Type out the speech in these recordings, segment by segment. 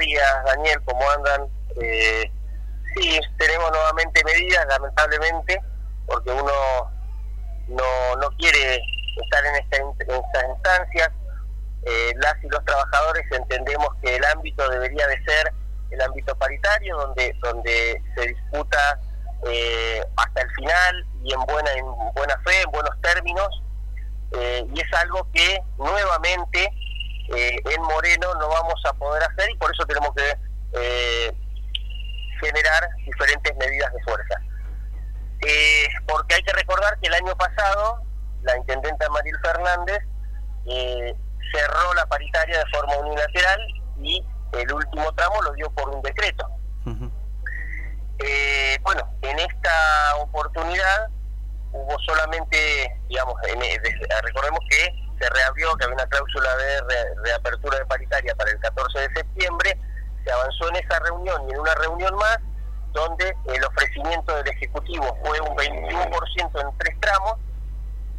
días, Daniel, ¿cómo andan? Eh, sí, tenemos nuevamente medidas, lamentablemente, porque uno no, no quiere estar en, esta, en estas instancias. Eh, las y los trabajadores entendemos que el ámbito debería de ser el ámbito paritario, donde, donde se disputa eh, hasta el final y en buena, en buena fe, en buenos términos, eh, y es algo que nuevamente en Moreno no vamos a poder hacer y por eso tenemos que generar diferentes medidas de fuerza. porque hay que recordar que el año pasado la intendenta Maril Fernández eh, cerró la paritaria de forma unilateral y el último tramo lo dio por un decreto. Eh, bueno, en esta oportunidad hubo solamente, digamos, recordemos que se reabrió, que había una cláusula de reapertura de paritaria para el 14 de septiembre, se avanzó en esa reunión y en una reunión más, donde el ofrecimiento del Ejecutivo fue un 21% en tres tramos,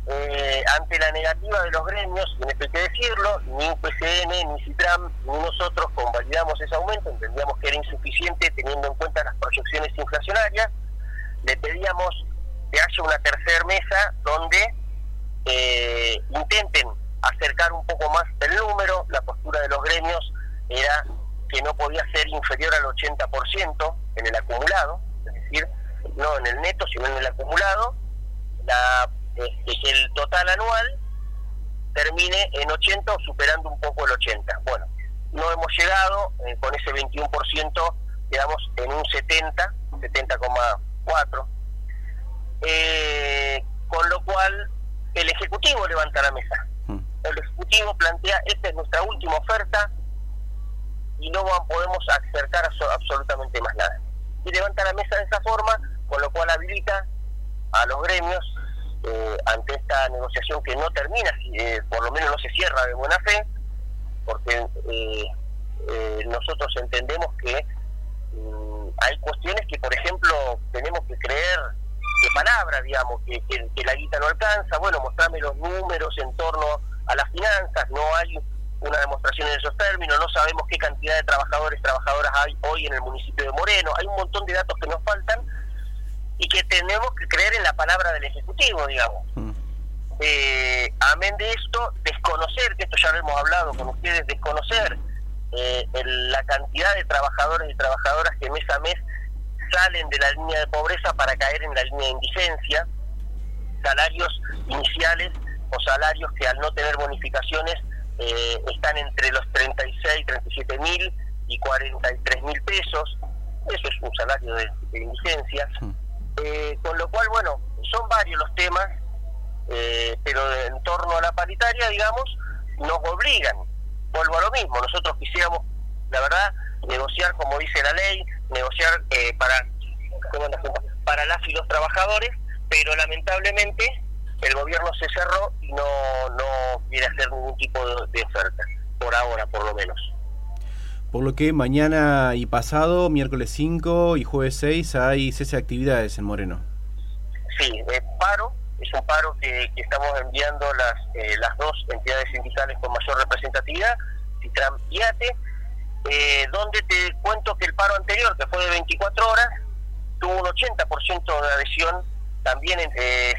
eh, ante la negativa de los gremios, y esto hay que decirlo, ni UPCN, ni CITRAM, ni nosotros convalidamos ese aumento, entendíamos que era insuficiente teniendo en cuenta las proyecciones inflacionarias, le pedíamos que haya una tercera mesa donde eh, intenten acercar un poco más el número, la postura de los gremios era que no podía ser inferior al 80% en el acumulado, es decir, no en el neto, sino en el acumulado, la que el total anual termine en 80 o superando un poco el 80. Bueno, no hemos llegado, eh, con ese 21% quedamos en un 70, 70,4. Eh, con lo cual el Ejecutivo levanta la mesa. Mm. El Ejecutivo plantea, esta es nuestra última oferta y no podemos acercar absolutamente más nada. Y levanta la mesa de esa forma, con lo cual habilita a los gremios eh, ante esta negociación que no termina, eh, por lo menos no se cierra de buena fe, porque eh, nosotros entendemos que mm, hay cuestiones que, por ejemplo, tenemos que creer de palabra, digamos, que, que, la guita no alcanza, bueno, mostrame los números en torno a las finanzas, no hay una demostración en esos términos, no sabemos qué cantidad de trabajadores, trabajadoras hay hoy en el municipio de Moreno, hay un montón de datos que nos faltan y que tenemos que creer en la palabra del Ejecutivo, digamos. Mm. Eh, amén de esto, desconocer, que esto ya lo hemos hablado con ustedes, desconocer eh, la cantidad de trabajadores y trabajadoras que mes a mes salen de la línea de pobreza para caer en la línea de indigencia, salarios iniciales o salarios que al no tener bonificaciones eh, están entre los 36, 37 mil y 43 mil pesos. Eso es un salario de, indigencia. Mm. Eh, con lo cual, bueno, son varios los temas, eh, pero en torno a la paritaria, digamos, nos obligan. Vuelvo a lo mismo, nosotros quisiéramos, la verdad, negociar como dice la ley, negociar eh, para, para las y los trabajadores, pero lamentablemente el gobierno se cerró y no, no quiere hacer ningún tipo de oferta, por ahora por lo menos. Por lo que mañana y pasado, miércoles 5 y jueves 6, hay cese de actividades en Moreno. Sí, el paro, es un paro que, estamos enviando las, eh, las dos entidades sindicales con mayor representatividad, CITRAM y ATE, eh, donde te cuento que el paro anterior, que fue de 24 horas, tuvo un 80% de adhesión, también eh,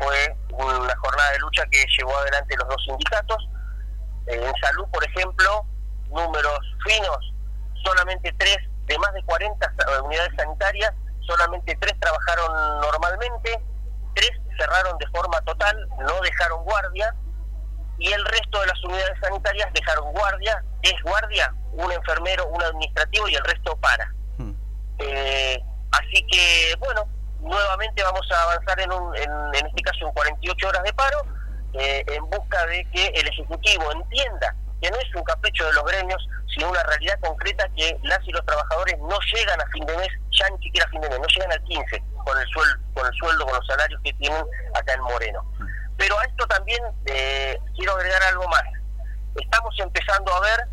fue una jornada de lucha que llevó adelante los dos sindicatos. en salud, por ejemplo, números finos, solamente tres de más de 40 unidades sanitarias, solamente tres trabajaron normalmente, tres cerraron de forma total, no dejaron guardia, y el resto de las unidades sanitarias dejaron guardia, es guardia, un enfermero, un administrativo y el resto para. Hmm. Eh, así que, bueno, nuevamente vamos a avanzar en, un, en, este caso en 48 horas de paro, eh, en busca de que el Ejecutivo entienda que no es un capricho de los gremios, sino una realidad concreta que las y los trabajadores no llegan a fin de mes, ya ni siquiera a fin de mes, no llegan al 15 con el sueldo, con el sueldo, con los salarios que tienen acá en Moreno. Pero a esto también eh, quiero agregar algo más. Estamos empezando a ver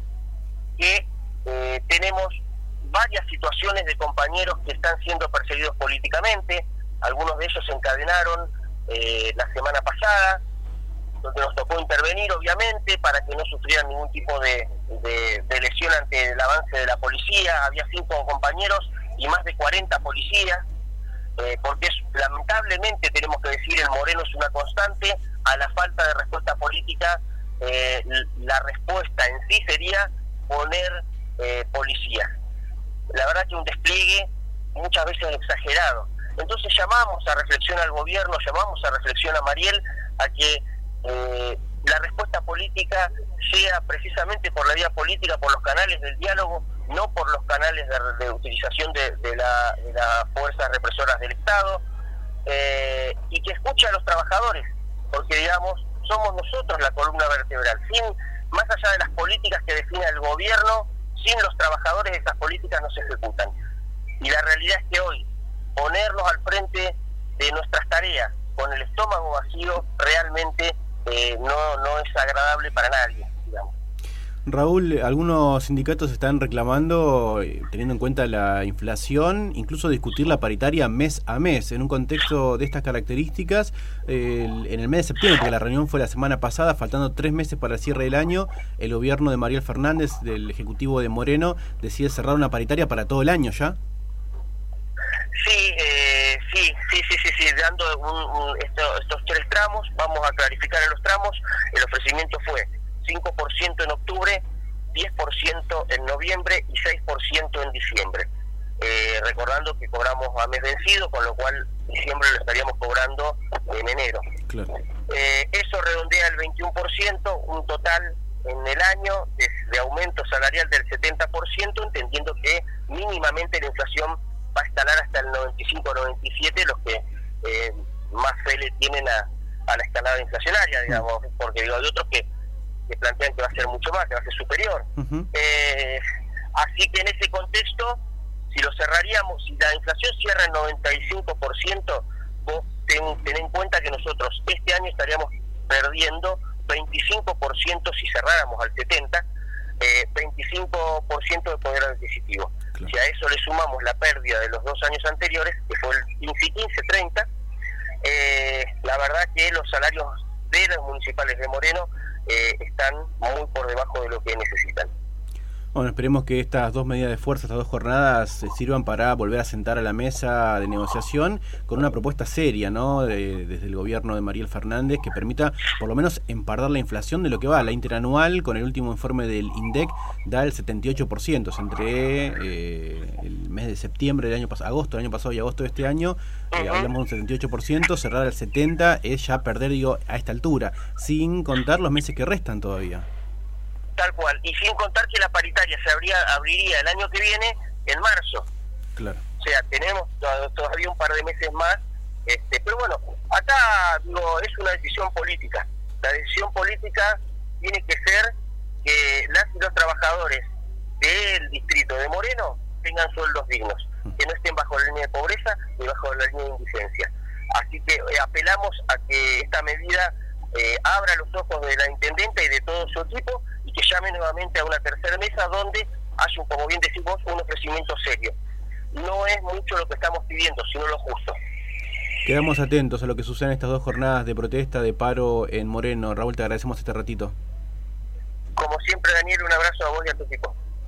que eh, tenemos varias situaciones de compañeros que están siendo perseguidos políticamente, algunos de ellos se encadenaron eh, la semana pasada, donde nos tocó intervenir, obviamente, para que no sufrieran ningún tipo de, lesión ante el avance de la policía. Había cinco compañeros y más de 40 policías, eh, porque es, lamentablemente tenemos que decir, el Moreno es una constante, a la falta de respuesta política, la respuesta en sí sería poner eh, policía. La verdad que un despliegue muchas veces exagerado. Entonces llamamos a reflexión al gobierno, llamamos a reflexión a Mariel, a que eh, la respuesta política sea precisamente por la vía política, por los canales del diálogo, no por los canales de, utilización de, las fuerzas represoras del Estado, eh, y que escuche a los trabajadores, porque digamos, somos nosotros la columna vertebral. Sin, más allá de las políticas que define el gobierno, sin los trabajadores esas políticas no se ejecutan. Y la realidad es que hoy ponernos al frente de nuestras tareas con el estómago vacío realmente eh, no, no es agradable para nadie. Raúl, algunos sindicatos están reclamando, eh, teniendo en cuenta la inflación, incluso discutir la paritaria mes a mes. En un contexto de estas características, en el mes de septiembre, porque la reunión fue la semana pasada, faltando tres meses para el cierre del año, el gobierno de Mariel Fernández, del Ejecutivo de Moreno, decide cerrar una paritaria para todo el año ya. Sí, eh, sí, sí, sí, sí, dando estos tres tramos, vamos a clarificar en los tramos, el ofrecimiento fue 5% en octubre, 10% en noviembre y 6% en diciembre. Eh, recordando que cobramos a mes vencido, con lo cual diciembre lo estaríamos cobrando en enero. Eh, eso redondea el 21%, un total en el año de, de aumento salarial del 70%, entendiendo que mínimamente la inflación va a escalar hasta el 95-97, los que eh, más fe le tienen a, la escalada inflacionaria, digamos, porque digo, hay otros que, que, plantean que va a ser mucho más, que va a ser superior. Eh, así que en ese contexto, si lo cerraríamos, si la inflación cierra el 95%, vos ten, ten en cuenta que nosotros este año estaríamos perdiendo 25% si cerráramos al 70%, eh, 25% de poder adquisitivo. Si a eso le sumamos la pérdida de los dos años anteriores, que fue el 15-30, eh, la verdad que los salarios de los municipales de Moreno eh, están muy por debajo de lo que necesitan. Bueno, esperemos que estas dos medidas de fuerza, estas dos jornadas, sirvan para volver a sentar a la mesa de negociación con una propuesta seria, ¿no? desde el gobierno de Mariel Fernández que permita por lo menos empardar la inflación de lo que va. La interanual, con el último informe del INDEC, da el 78%. Entre eh, el mes de septiembre del año pasado, agosto del año pasado y agosto de este año, eh, hablamos de un 78%. Cerrar el 70% es ya perder, digo, a esta altura, sin contar los meses que restan todavía. Tal cual. Y sin contar que la paritaria se abría, abriría el año que viene en marzo. Claro. O sea, tenemos todavía un par de meses más. Este, pero bueno, acá digo, es una decisión política. La decisión política tiene que ser que las y los trabajadores del distrito de Moreno tengan sueldos dignos, mm. que no estén bajo la línea de pobreza ni bajo la línea de indigencia. Así que eh, apelamos a que esta medida eh, abra los ojos de la intendente y de todo su equipo y que llame nuevamente a una tercera mesa donde haya, como bien decimos, un ofrecimiento serio. No es mucho lo que estamos pidiendo, sino lo justo. Quedamos atentos a lo que sucede en estas dos jornadas de protesta, de paro en Moreno. Raúl, te agradecemos este ratito. Como siempre, Daniel, un abrazo a vos y a tu equipo.